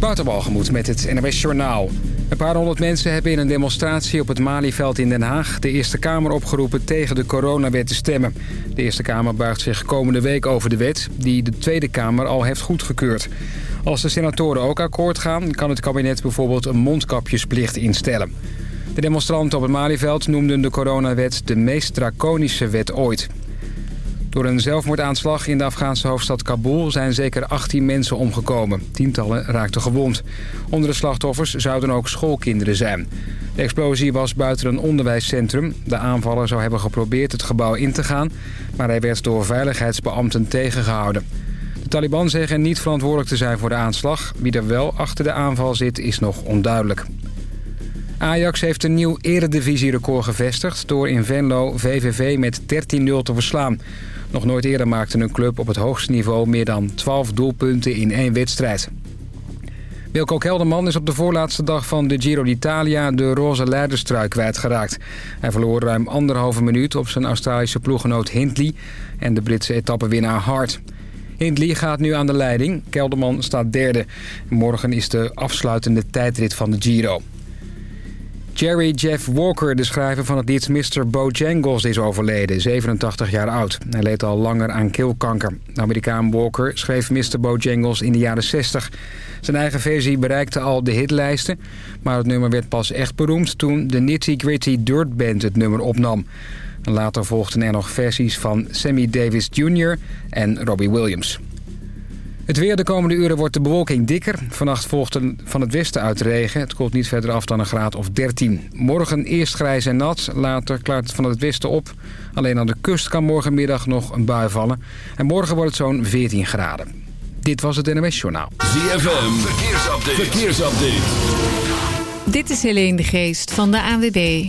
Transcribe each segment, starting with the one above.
Waterbalgemoed met het NWS Journaal. Een paar honderd mensen hebben in een demonstratie op het Malieveld in Den Haag... de Eerste Kamer opgeroepen tegen de coronawet te stemmen. De Eerste Kamer buigt zich komende week over de wet... die de Tweede Kamer al heeft goedgekeurd. Als de senatoren ook akkoord gaan... kan het kabinet bijvoorbeeld een mondkapjesplicht instellen. De demonstranten op het Malieveld noemden de coronawet de meest draconische wet ooit. Door een zelfmoordaanslag in de Afghaanse hoofdstad Kabul zijn zeker 18 mensen omgekomen. Tientallen raakten gewond. Onder de slachtoffers zouden ook schoolkinderen zijn. De explosie was buiten een onderwijscentrum. De aanvaller zou hebben geprobeerd het gebouw in te gaan... maar hij werd door veiligheidsbeambten tegengehouden. De Taliban zeggen niet verantwoordelijk te zijn voor de aanslag. Wie er wel achter de aanval zit is nog onduidelijk. Ajax heeft een nieuw eredivisie-record gevestigd... door in Venlo VVV met 13-0 te verslaan. Nog nooit eerder maakte een club op het hoogste niveau... meer dan 12 doelpunten in één wedstrijd. Wilco Kelderman is op de voorlaatste dag van de Giro d'Italia... de roze leiderstrui kwijtgeraakt. Hij verloor ruim anderhalve minuut op zijn Australische ploeggenoot Hindley... en de Britse etappenwinnaar Hart. Hindley gaat nu aan de leiding. Kelderman staat derde. Morgen is de afsluitende tijdrit van de Giro. Jerry Jeff Walker, de schrijver van het lied Mr. Bojangles, is overleden, 87 jaar oud. Hij leed al langer aan keelkanker. De Amerikaan Walker schreef Mr. Bojangles in de jaren 60. Zijn eigen versie bereikte al de hitlijsten, maar het nummer werd pas echt beroemd toen de Nitty Gritty Dirt Band het nummer opnam. Later volgden er nog versies van Sammy Davis Jr. en Robbie Williams. Het weer de komende uren wordt de bewolking dikker. Vannacht volgt van het westen uit regen. Het koelt niet verder af dan een graad of 13. Morgen eerst grijs en nat. Later klaart het van het westen op. Alleen aan de kust kan morgenmiddag nog een bui vallen. En morgen wordt het zo'n 14 graden. Dit was het NMS Journaal. ZFM, verkeersupdate. verkeersupdate. Dit is Helene de Geest van de ANWB.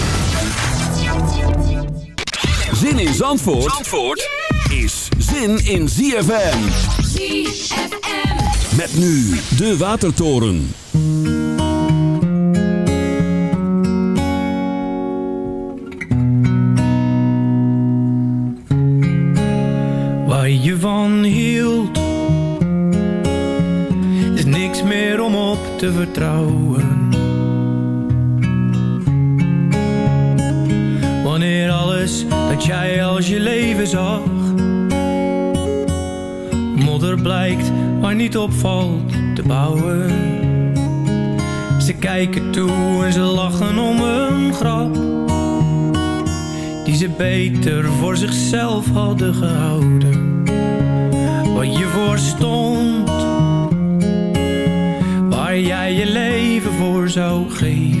Zin in Zandvoort, Zandvoort is zin in ZFM. ZFM. Met nu de Watertoren. Waar je van hield Is niks meer om op te vertrouwen je leven zag. Modder blijkt maar niet opvalt te bouwen. Ze kijken toe en ze lachen om een grap Die ze beter voor zichzelf hadden gehouden. Wat je voor stond Waar jij je leven voor zou geven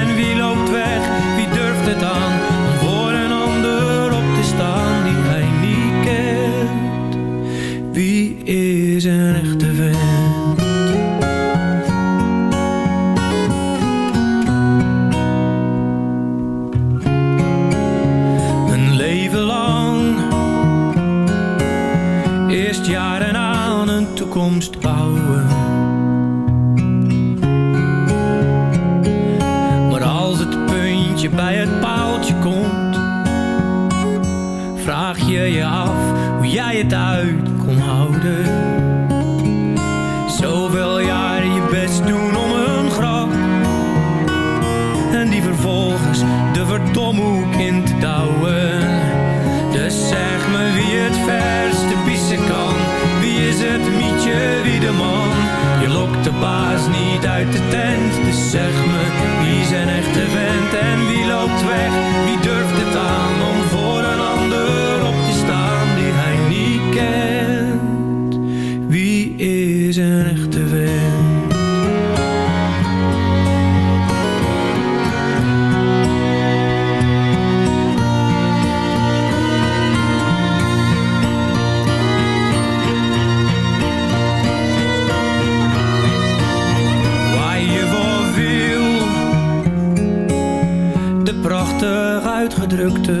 die vervolgens de verdommoek in te douwen. Dus zeg me wie het verste pissen kan. Wie is het mietje, wie de man? Je lokt de baas niet uit de tent. Dus zeg me wie zijn echte vent en wie loopt weg, wie durft het aan? geglückte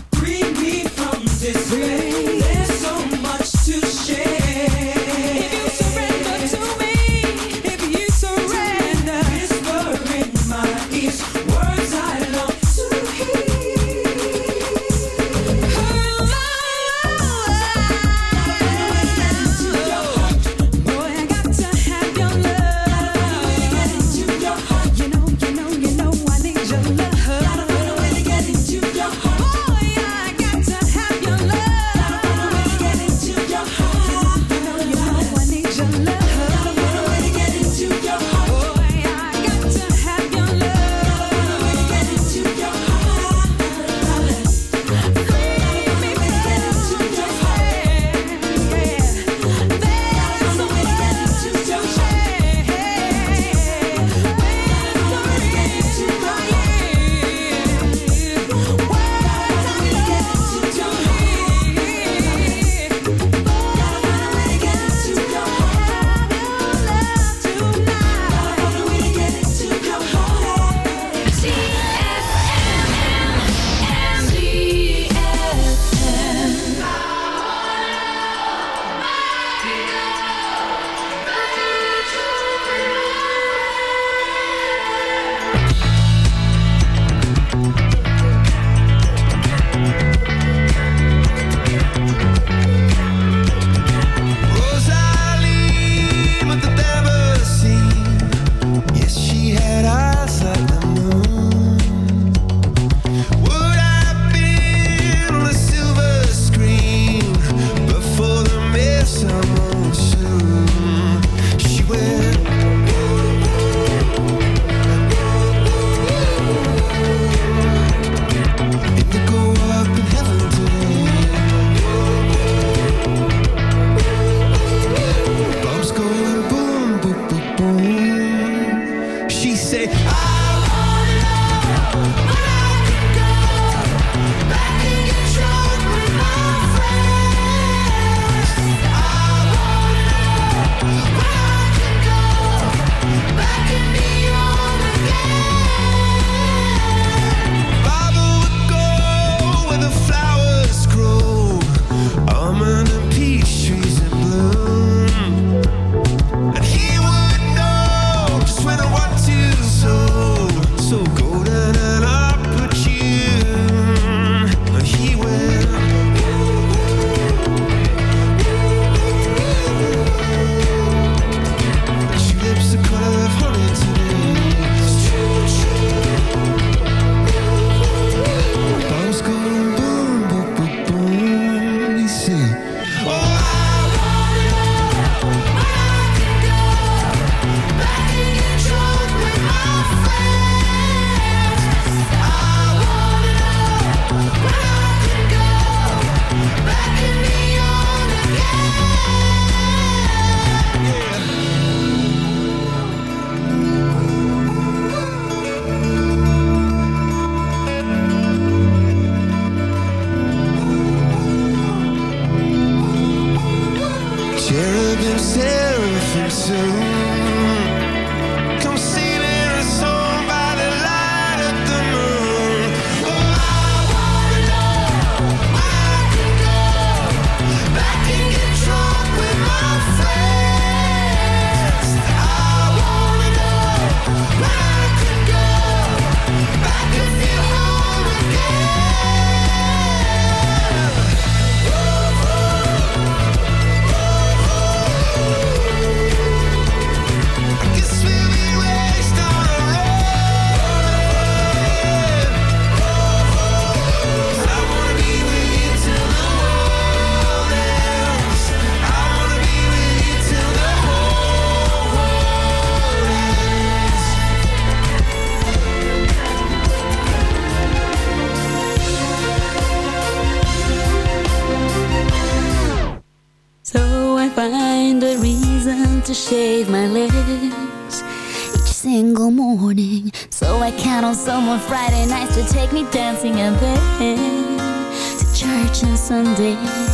Sunday.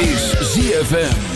Is ZFM.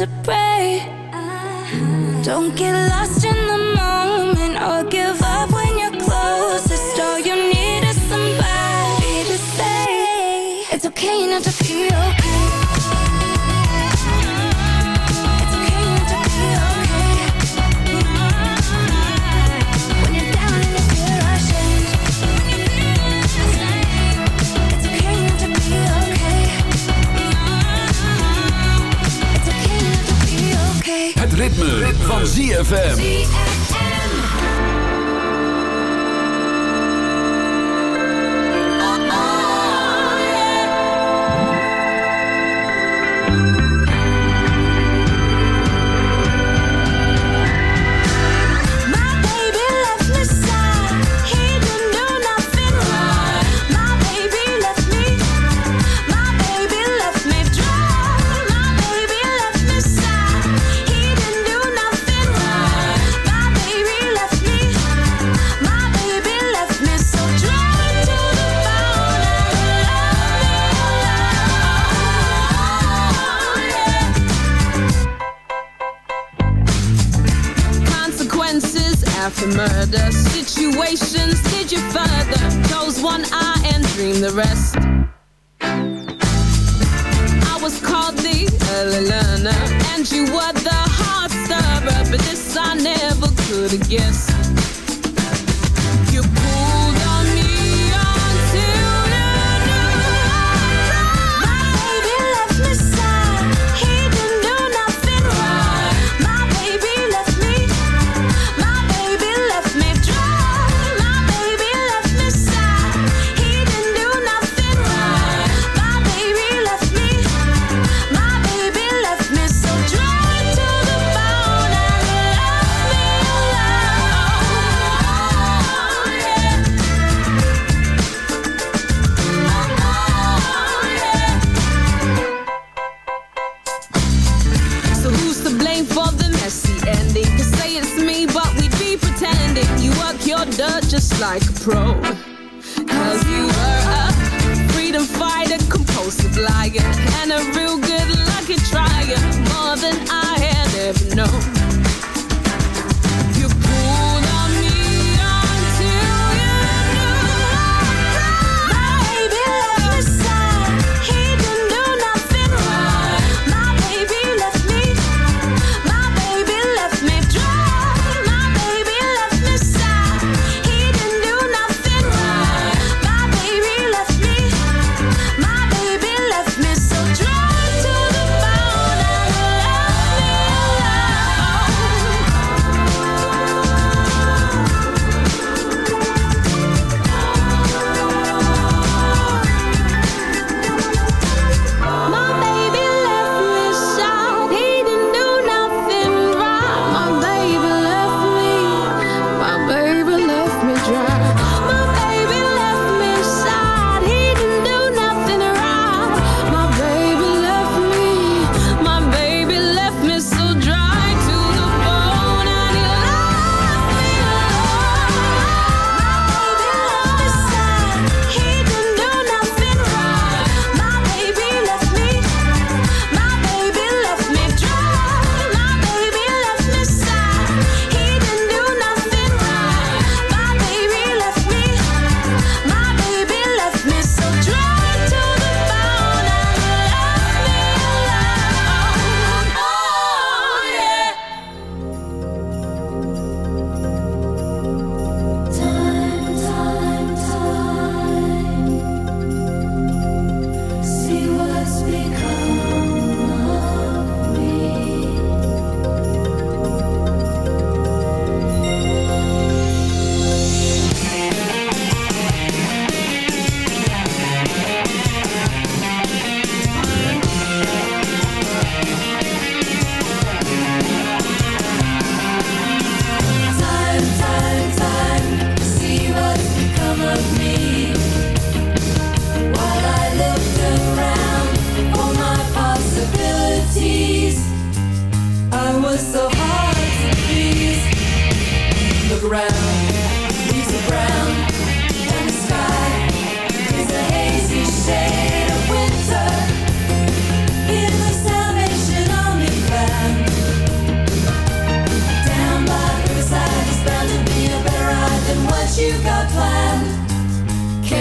surprise. ZFM. the rest. I was called the early learner, and you were the heart stirrer, but this I never could have guessed.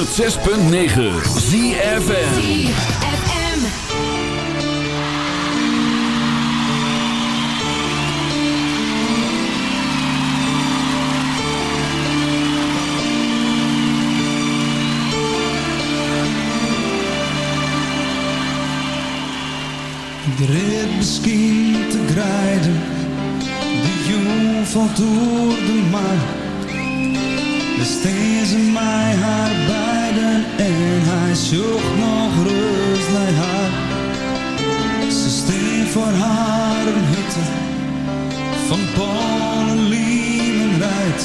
106.9 ZFN misschien te grijden. die jong valt door de maan. Dus deze mij haar hij zocht nog rust naar haar. Ze steen voor haar een hutte van Polen, Liemen rijdt.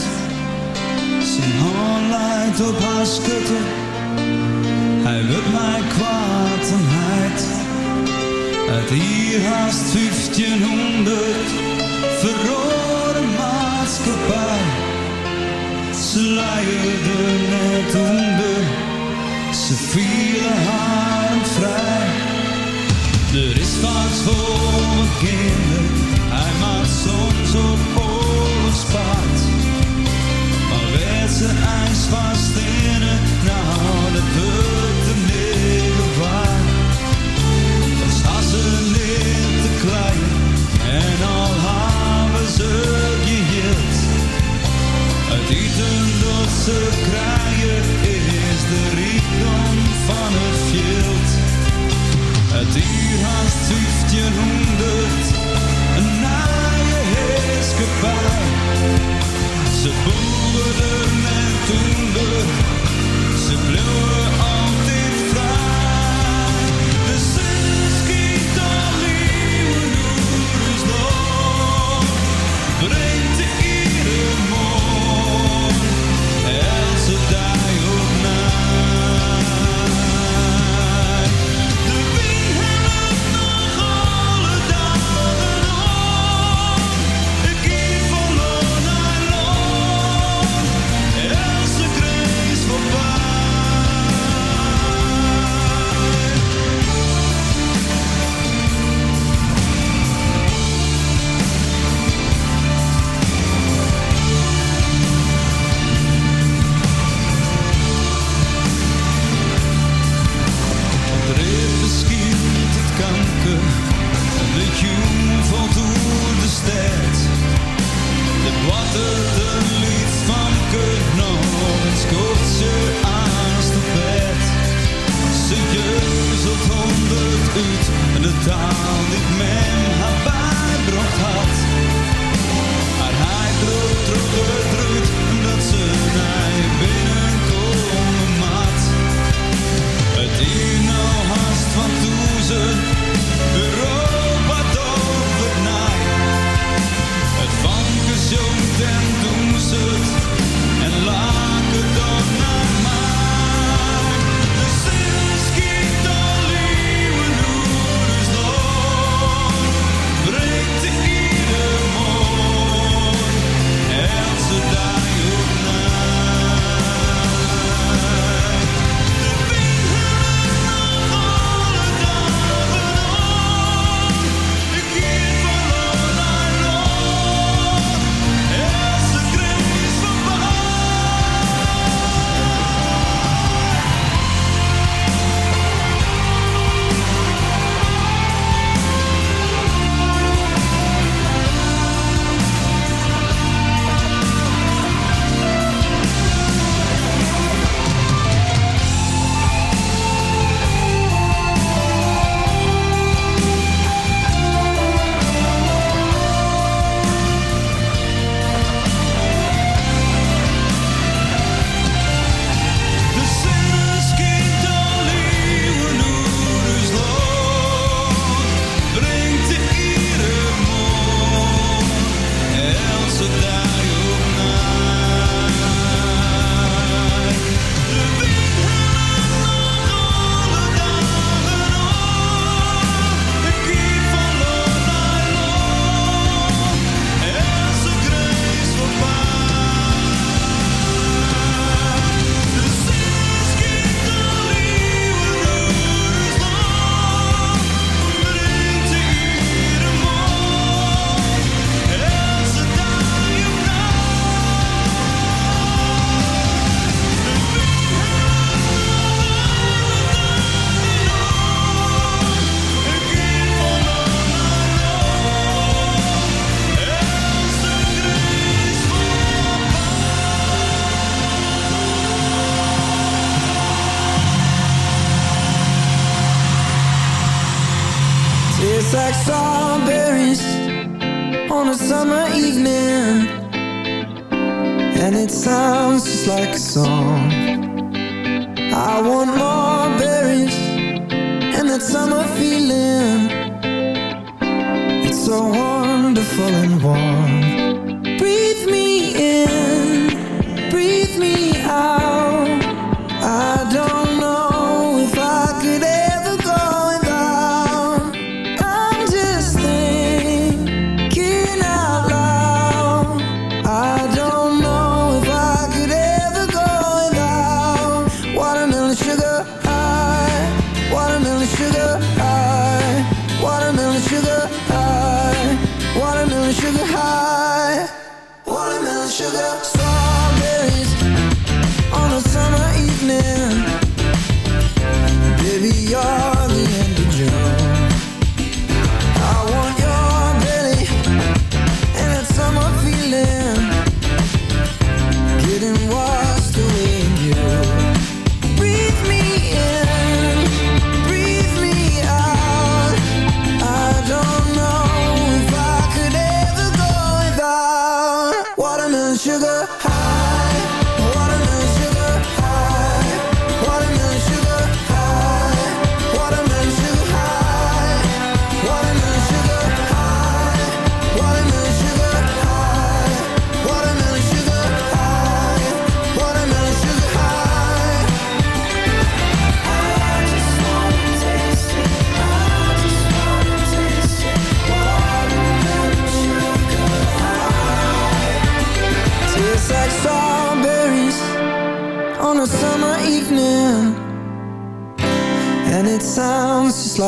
Zijn hand leidt op haar schutte, hij wil mij kwaad en heid. Uit hier haast 1500 verrode maatschappij. Ze met net onder ze vielen haar vrij. Er is wat voor mijn kinderen, hij maakt soms op oorlogspaard. Maar werd ze ijs vast in het, nou dat wordt de middel waard. Dan staan ze neer te klein en al hebben ze. Het eten dat ze krijgen is de van het veld. Het uur haast 1500, een naaie heerskepaar. Ze boeren en toen ze bleven So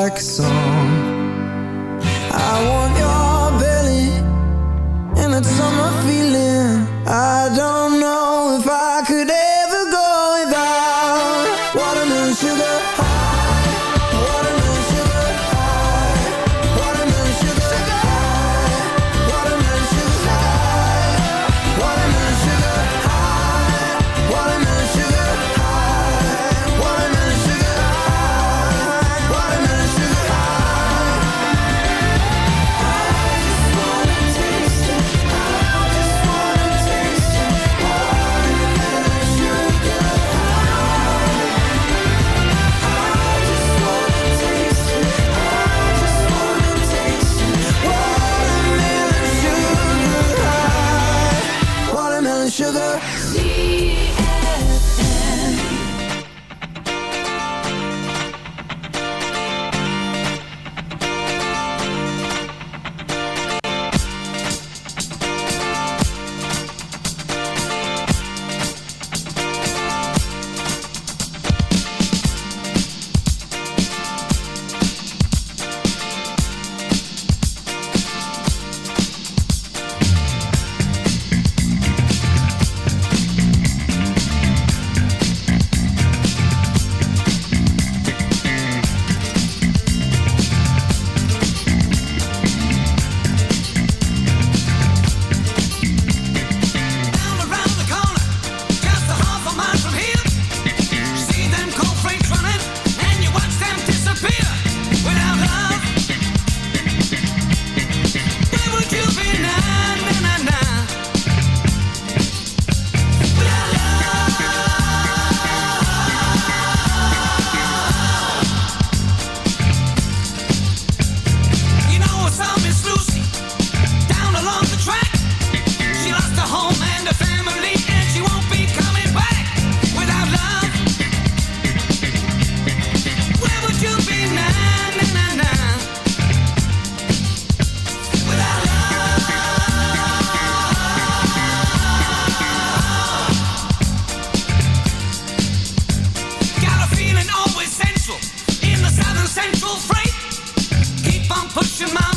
like a song. Pushing my